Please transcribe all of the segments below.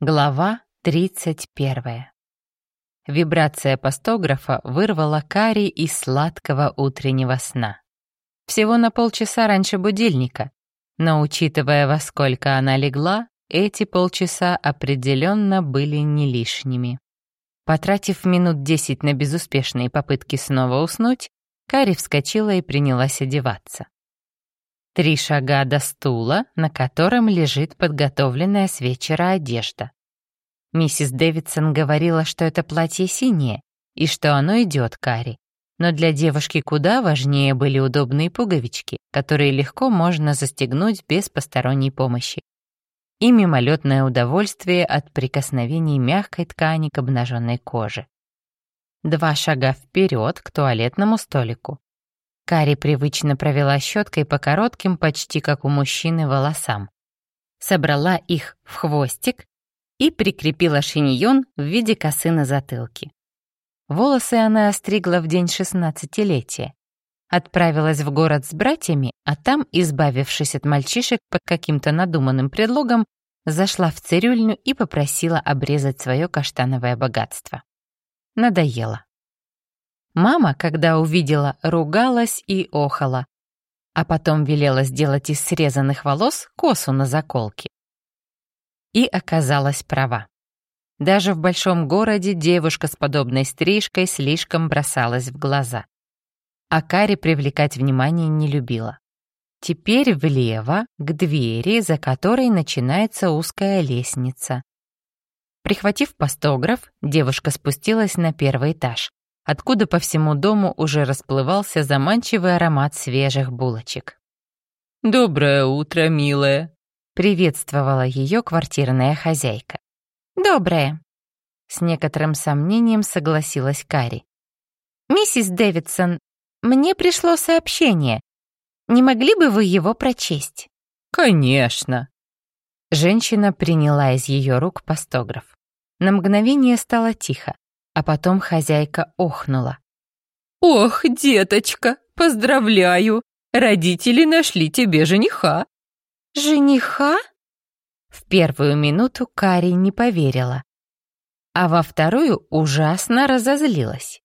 Глава 31. Вибрация постографа вырвала Кари из сладкого утреннего сна. Всего на полчаса раньше будильника, но учитывая, во сколько она легла, эти полчаса определенно были не лишними. Потратив минут десять на безуспешные попытки снова уснуть, Кари вскочила и принялась одеваться. Три шага до стула, на котором лежит подготовленная с вечера одежда. Миссис Дэвидсон говорила, что это платье синее и что оно идет Кари. Но для девушки куда важнее были удобные пуговички, которые легко можно застегнуть без посторонней помощи. И мимолетное удовольствие от прикосновений мягкой ткани к обнаженной коже. Два шага вперед к туалетному столику. Кари привычно провела щеткой по коротким, почти как у мужчины, волосам. Собрала их в хвостик и прикрепила шиньон в виде косы на затылке. Волосы она остригла в день шестнадцатилетия. Отправилась в город с братьями, а там, избавившись от мальчишек под каким-то надуманным предлогом, зашла в цирюльню и попросила обрезать свое каштановое богатство. Надоело. Мама, когда увидела, ругалась и охала, а потом велела сделать из срезанных волос косу на заколке. И оказалась права. Даже в большом городе девушка с подобной стрижкой слишком бросалась в глаза. А Кари привлекать внимание не любила. Теперь влево, к двери, за которой начинается узкая лестница. Прихватив постограф, девушка спустилась на первый этаж откуда по всему дому уже расплывался заманчивый аромат свежих булочек. «Доброе утро, милая!» — приветствовала ее квартирная хозяйка. «Доброе!» — с некоторым сомнением согласилась Кари. «Миссис Дэвидсон, мне пришло сообщение. Не могли бы вы его прочесть?» «Конечно!» Женщина приняла из ее рук постограф. На мгновение стало тихо, а потом хозяйка охнула. «Ох, деточка, поздравляю! Родители нашли тебе жениха!» «Жениха?» В первую минуту Кари не поверила, а во вторую ужасно разозлилась.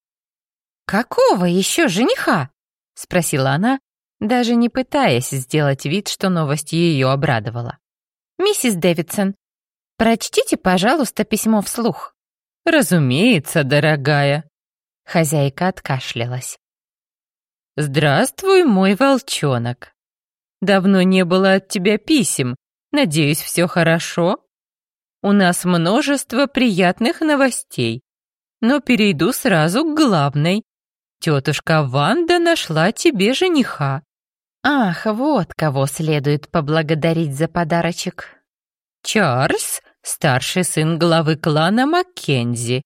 «Какого еще жениха?» — спросила она, даже не пытаясь сделать вид, что новость ее обрадовала. «Миссис Дэвидсон, прочтите, пожалуйста, письмо вслух». «Разумеется, дорогая». Хозяйка откашлялась. «Здравствуй, мой волчонок. Давно не было от тебя писем. Надеюсь, все хорошо? У нас множество приятных новостей. Но перейду сразу к главной. Тетушка Ванда нашла тебе жениха». «Ах, вот кого следует поблагодарить за подарочек». «Чарльз старший сын главы клана Маккензи.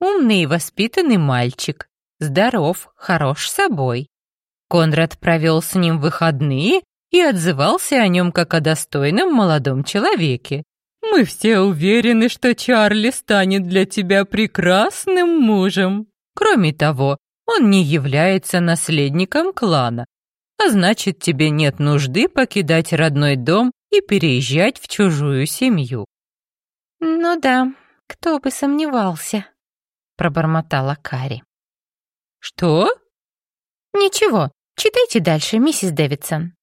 Умный и воспитанный мальчик, здоров, хорош собой. Конрад провел с ним выходные и отзывался о нем как о достойном молодом человеке. Мы все уверены, что Чарли станет для тебя прекрасным мужем. Кроме того, он не является наследником клана, а значит, тебе нет нужды покидать родной дом и переезжать в чужую семью. «Ну да, кто бы сомневался», — пробормотала Кари. «Что?» «Ничего, читайте дальше, миссис Дэвидсон».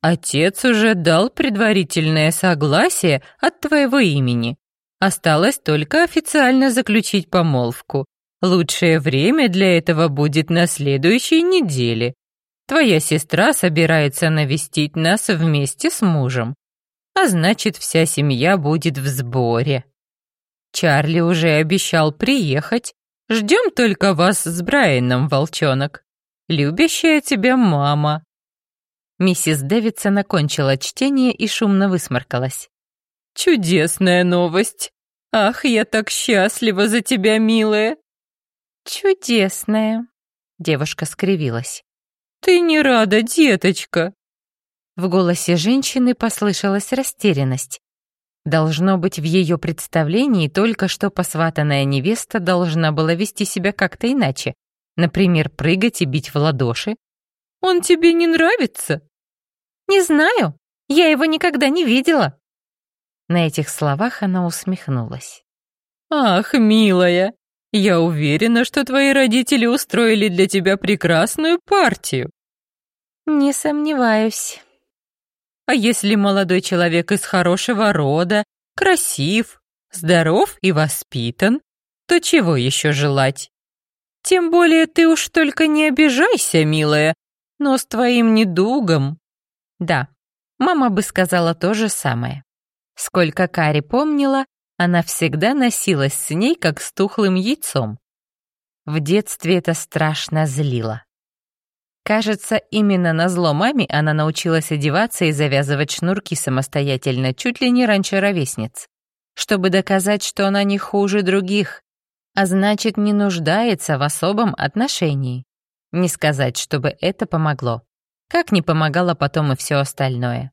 «Отец уже дал предварительное согласие от твоего имени. Осталось только официально заключить помолвку. Лучшее время для этого будет на следующей неделе. Твоя сестра собирается навестить нас вместе с мужем а значит, вся семья будет в сборе. Чарли уже обещал приехать. Ждем только вас с Брайаном, волчонок. Любящая тебя мама». Миссис Дэвидсон окончила чтение и шумно высморкалась. «Чудесная новость! Ах, я так счастлива за тебя, милая!» «Чудесная!» — девушка скривилась. «Ты не рада, деточка?» В голосе женщины послышалась растерянность. Должно быть, в ее представлении только что посватанная невеста должна была вести себя как-то иначе. Например, прыгать и бить в ладоши. «Он тебе не нравится?» «Не знаю. Я его никогда не видела». На этих словах она усмехнулась. «Ах, милая, я уверена, что твои родители устроили для тебя прекрасную партию». «Не сомневаюсь». «А если молодой человек из хорошего рода, красив, здоров и воспитан, то чего еще желать? Тем более ты уж только не обижайся, милая, но с твоим недугом...» Да, мама бы сказала то же самое. Сколько Кари помнила, она всегда носилась с ней, как с тухлым яйцом. В детстве это страшно злило. Кажется, именно на зло маме она научилась одеваться и завязывать шнурки самостоятельно, чуть ли не раньше ровесниц, чтобы доказать, что она не хуже других, а значит, не нуждается в особом отношении. Не сказать, чтобы это помогло. Как не помогало потом и все остальное.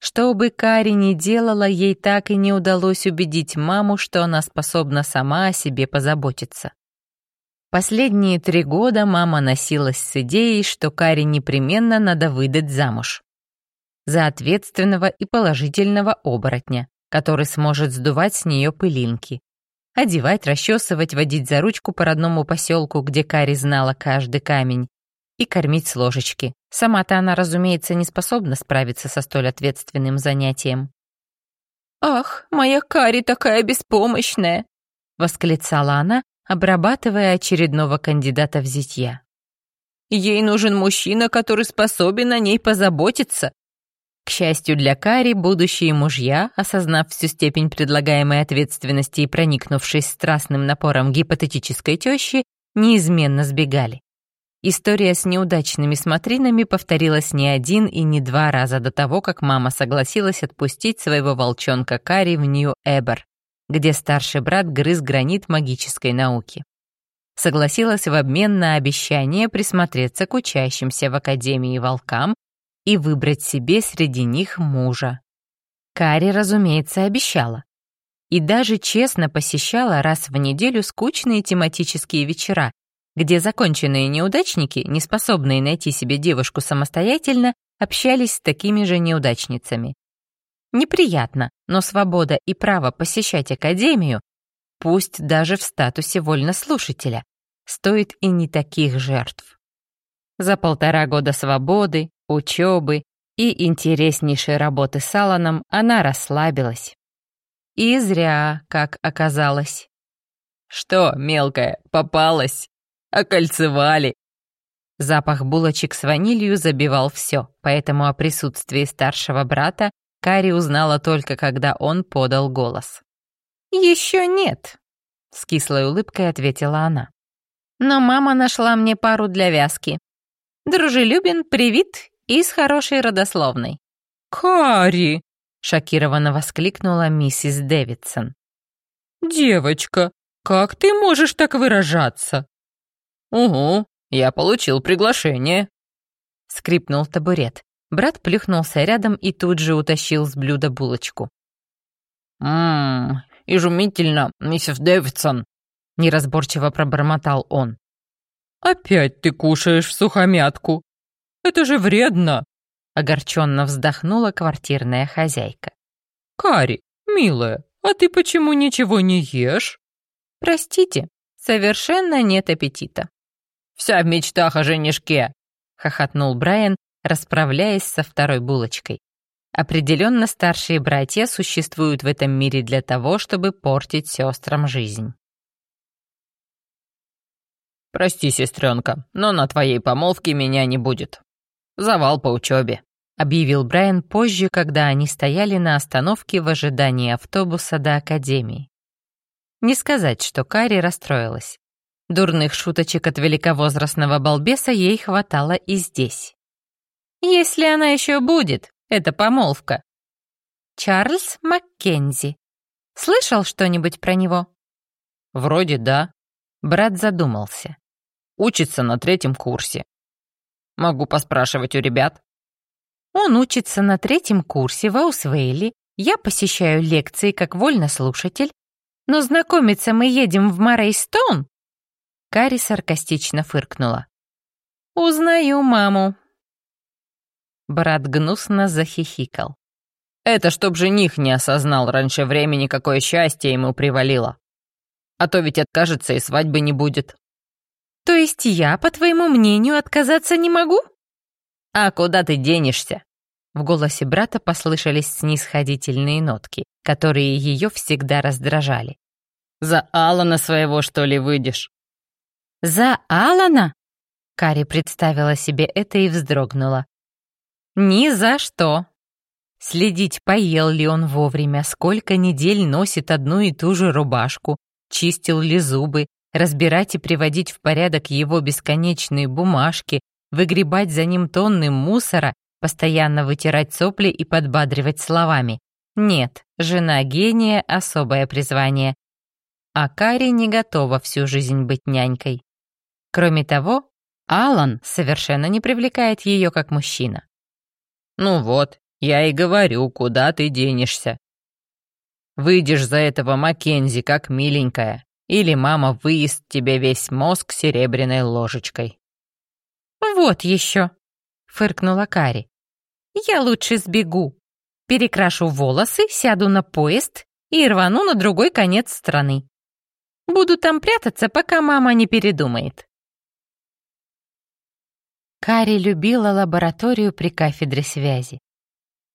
Что бы Кари ни делала, ей так и не удалось убедить маму, что она способна сама о себе позаботиться. Последние три года мама носилась с идеей, что Кари непременно надо выдать замуж. За ответственного и положительного оборотня, который сможет сдувать с нее пылинки. Одевать, расчесывать, водить за ручку по родному поселку, где Кари знала каждый камень, и кормить с ложечки. Сама-то она, разумеется, не способна справиться со столь ответственным занятием. «Ах, моя Кари такая беспомощная!» — восклицала она, обрабатывая очередного кандидата в зятья. «Ей нужен мужчина, который способен о ней позаботиться». К счастью для Кари, будущие мужья, осознав всю степень предлагаемой ответственности и проникнувшись страстным напором гипотетической тещи, неизменно сбегали. История с неудачными смотринами повторилась не один и не два раза до того, как мама согласилась отпустить своего волчонка Кари в Нью-Эбер, где старший брат грыз гранит магической науки. Согласилась в обмен на обещание присмотреться к учащимся в Академии волкам и выбрать себе среди них мужа. Кари, разумеется, обещала. И даже честно посещала раз в неделю скучные тематические вечера, где законченные неудачники, не способные найти себе девушку самостоятельно, общались с такими же неудачницами. Неприятно, но свобода и право посещать академию, пусть даже в статусе вольнослушателя, стоит и не таких жертв. За полтора года свободы, учебы и интереснейшей работы с Аланом она расслабилась. И зря, как оказалось. «Что, мелкая, попалась?» окольцевали». Запах булочек с ванилью забивал все, поэтому о присутствии старшего брата Кари узнала только, когда он подал голос. «Еще нет», — с кислой улыбкой ответила она. «Но мама нашла мне пару для вязки. Дружелюбен, привит и с хорошей родословной». «Кари!» — шокированно воскликнула миссис Дэвидсон. «Девочка, как ты можешь так выражаться?» «Угу, я получил приглашение», — скрипнул табурет. Брат плюхнулся рядом и тут же утащил с блюда булочку. «Ммм, изумительно, миссис Дэвидсон», — неразборчиво пробормотал он. «Опять ты кушаешь сухомятку? Это же вредно!» — огорченно вздохнула квартирная хозяйка. «Кари, милая, а ты почему ничего не ешь?» «Простите, совершенно нет аппетита». Вся в мечтах о женишке!» — хохотнул Брайан, расправляясь со второй булочкой. Определенно старшие братья существуют в этом мире для того, чтобы портить сестрам жизнь. «Прости, сестренка, но на твоей помолвке меня не будет. Завал по учебе», — объявил Брайан позже, когда они стояли на остановке в ожидании автобуса до Академии. Не сказать, что Кари расстроилась. Дурных шуточек от великовозрастного балбеса ей хватало и здесь. Если она еще будет, это помолвка. Чарльз Маккензи. Слышал что-нибудь про него? Вроде да. Брат задумался. Учится на третьем курсе. Могу поспрашивать у ребят. Он учится на третьем курсе в Аусвейле. Я посещаю лекции как вольнослушатель. Но знакомиться мы едем в Морейстоун Кари саркастично фыркнула. «Узнаю маму». Брат гнусно захихикал. Это чтоб жених не осознал раньше времени, какое счастье ему привалило. А то ведь откажется и свадьбы не будет. То есть я, по твоему мнению, отказаться не могу? А куда ты денешься? В голосе брата послышались снисходительные нотки, которые ее всегда раздражали. «За Алана своего, что ли, выйдешь?» «За Алана?» Кари представила себе это и вздрогнула. «Ни за что!» Следить, поел ли он вовремя, сколько недель носит одну и ту же рубашку, чистил ли зубы, разбирать и приводить в порядок его бесконечные бумажки, выгребать за ним тонны мусора, постоянно вытирать сопли и подбадривать словами. Нет, жена гения — особое призвание. А Кари не готова всю жизнь быть нянькой. Кроме того, Алан совершенно не привлекает ее как мужчина. «Ну вот, я и говорю, куда ты денешься. Выйдешь за этого Маккензи как миленькая, или мама выест тебе весь мозг серебряной ложечкой». «Вот еще», — фыркнула Кари. «Я лучше сбегу. Перекрашу волосы, сяду на поезд и рвану на другой конец страны. Буду там прятаться, пока мама не передумает». Кари любила лабораторию при кафедре связи.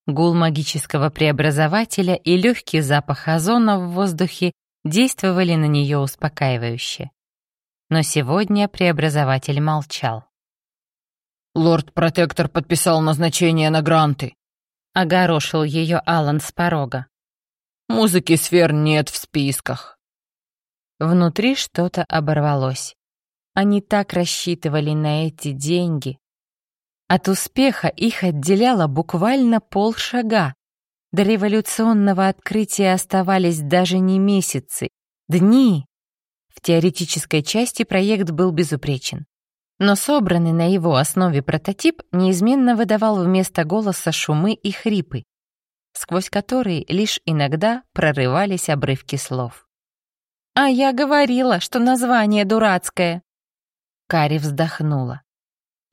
Гул магического преобразователя и легкий запах озона в воздухе действовали на нее успокаивающе. Но сегодня преобразователь молчал. «Лорд-протектор подписал назначение на гранты», — огорошил ее Алан с порога. «Музыки сфер нет в списках». Внутри что-то оборвалось. Они так рассчитывали на эти деньги. От успеха их отделяло буквально полшага. До революционного открытия оставались даже не месяцы, дни. В теоретической части проект был безупречен. Но собранный на его основе прототип неизменно выдавал вместо голоса шумы и хрипы, сквозь которые лишь иногда прорывались обрывки слов. «А я говорила, что название дурацкое!» Кари вздохнула.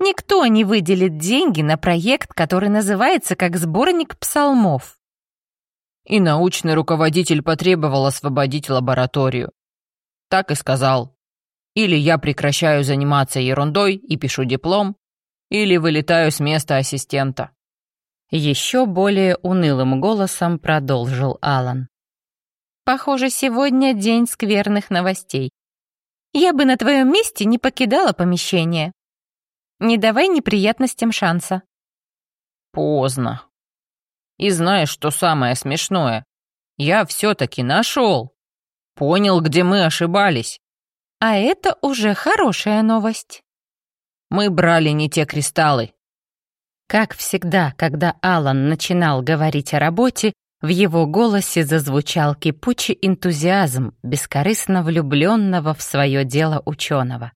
«Никто не выделит деньги на проект, который называется как сборник псалмов». И научный руководитель потребовал освободить лабораторию. Так и сказал. Или я прекращаю заниматься ерундой и пишу диплом, или вылетаю с места ассистента. Еще более унылым голосом продолжил Алан. Похоже, сегодня день скверных новостей. Я бы на твоем месте не покидала помещение. Не давай неприятностям шанса. Поздно. И знаешь, что самое смешное? Я все-таки нашел. Понял, где мы ошибались. А это уже хорошая новость. Мы брали не те кристаллы. Как всегда, когда Алан начинал говорить о работе, в его голосе зазвучал кипучий энтузиазм бескорыстно влюбленного в свое дело ученого.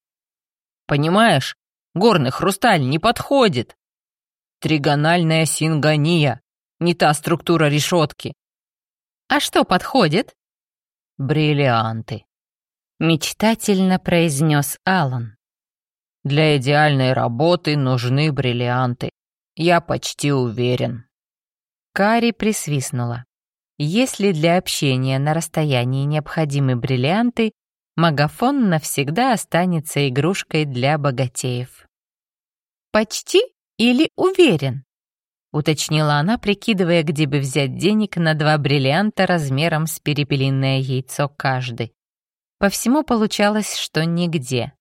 «Понимаешь, горный хрусталь не подходит. Тригональная сингония, не та структура решетки». «А что подходит?» «Бриллианты», мечтательно произнес Алан. Для идеальной работы нужны бриллианты. Я почти уверен. Кари присвистнула. Если для общения на расстоянии необходимы бриллианты, магафон навсегда останется игрушкой для богатеев. «Почти или уверен?» — уточнила она, прикидывая, где бы взять денег на два бриллианта размером с перепелиное яйцо каждый. По всему получалось, что нигде.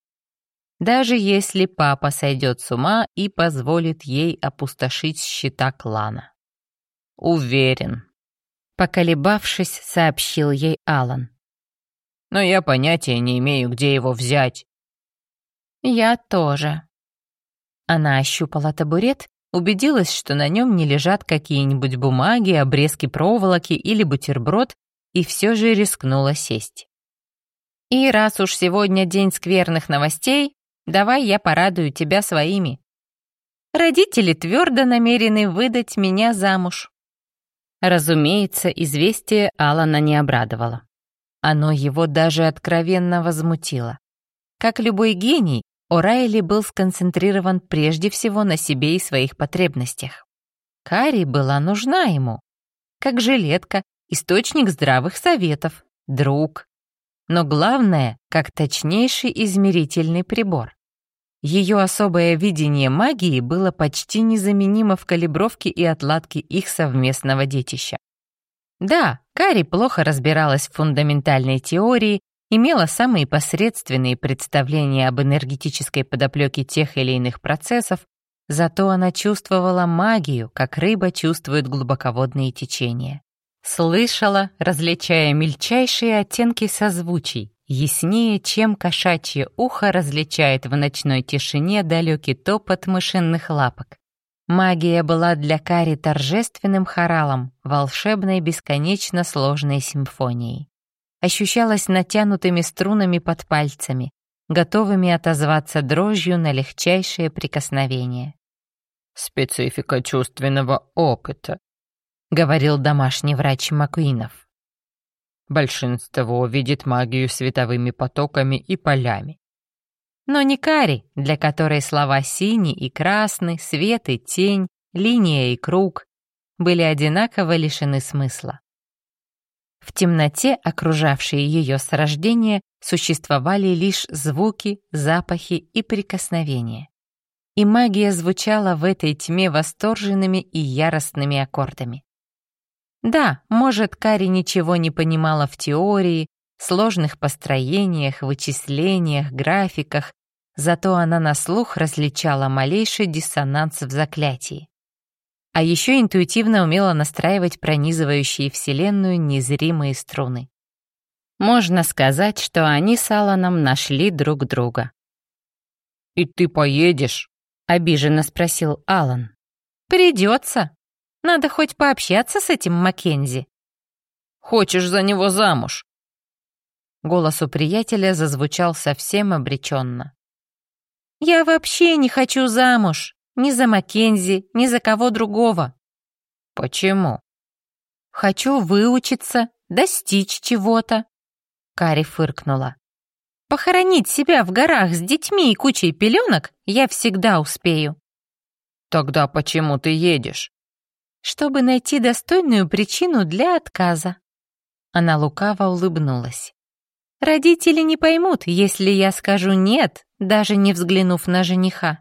Даже если папа сойдет с ума и позволит ей опустошить счета клана. «Уверен», — поколебавшись, сообщил ей Алан. «Но я понятия не имею, где его взять». «Я тоже». Она ощупала табурет, убедилась, что на нем не лежат какие-нибудь бумаги, обрезки проволоки или бутерброд, и все же рискнула сесть. И раз уж сегодня день скверных новостей, давай я порадую тебя своими. Родители твердо намерены выдать меня замуж. Разумеется, известие Алана не обрадовало. Оно его даже откровенно возмутило. Как любой гений, О'Райли был сконцентрирован прежде всего на себе и своих потребностях. Кари была нужна ему. как жилетка, источник здравых советов, друг. Но главное, как точнейший измерительный прибор. Ее особое видение магии было почти незаменимо в калибровке и отладке их совместного детища. Да, Кари плохо разбиралась в фундаментальной теории, имела самые посредственные представления об энергетической подоплеке тех или иных процессов, зато она чувствовала магию, как рыба чувствует глубоководные течения. Слышала, различая мельчайшие оттенки созвучий, яснее, чем кошачье ухо различает в ночной тишине далекий топот мышиных лапок. Магия была для Кари торжественным хоралом, волшебной бесконечно сложной симфонией. Ощущалась натянутыми струнами под пальцами, готовыми отозваться дрожью на легчайшее прикосновение. «Специфика чувственного опыта», — говорил домашний врач Макуинов. Большинство видит магию световыми потоками и полями. Но не Кари, для которой слова «синий» и «красный», «свет» и «тень», «линия» и «круг» были одинаково лишены смысла. В темноте, окружавшей ее с рождения, существовали лишь звуки, запахи и прикосновения. И магия звучала в этой тьме восторженными и яростными аккордами. Да, может, Кари ничего не понимала в теории, сложных построениях, вычислениях, графиках, зато она на слух различала малейший диссонанс в заклятии. А еще интуитивно умела настраивать пронизывающие Вселенную незримые струны. Можно сказать, что они с Аланом нашли друг друга. «И ты поедешь?» — обиженно спросил Алан. «Придется», надо хоть пообщаться с этим Маккензи. Хочешь за него замуж?» Голос у приятеля зазвучал совсем обреченно. «Я вообще не хочу замуж. Ни за Маккензи, ни за кого другого». «Почему?» «Хочу выучиться, достичь чего-то». Кари фыркнула. «Похоронить себя в горах с детьми и кучей пеленок я всегда успею». «Тогда почему ты едешь?» Чтобы найти достойную причину для отказа. Она лукаво улыбнулась. Родители не поймут, если я скажу «нет», даже не взглянув на жениха.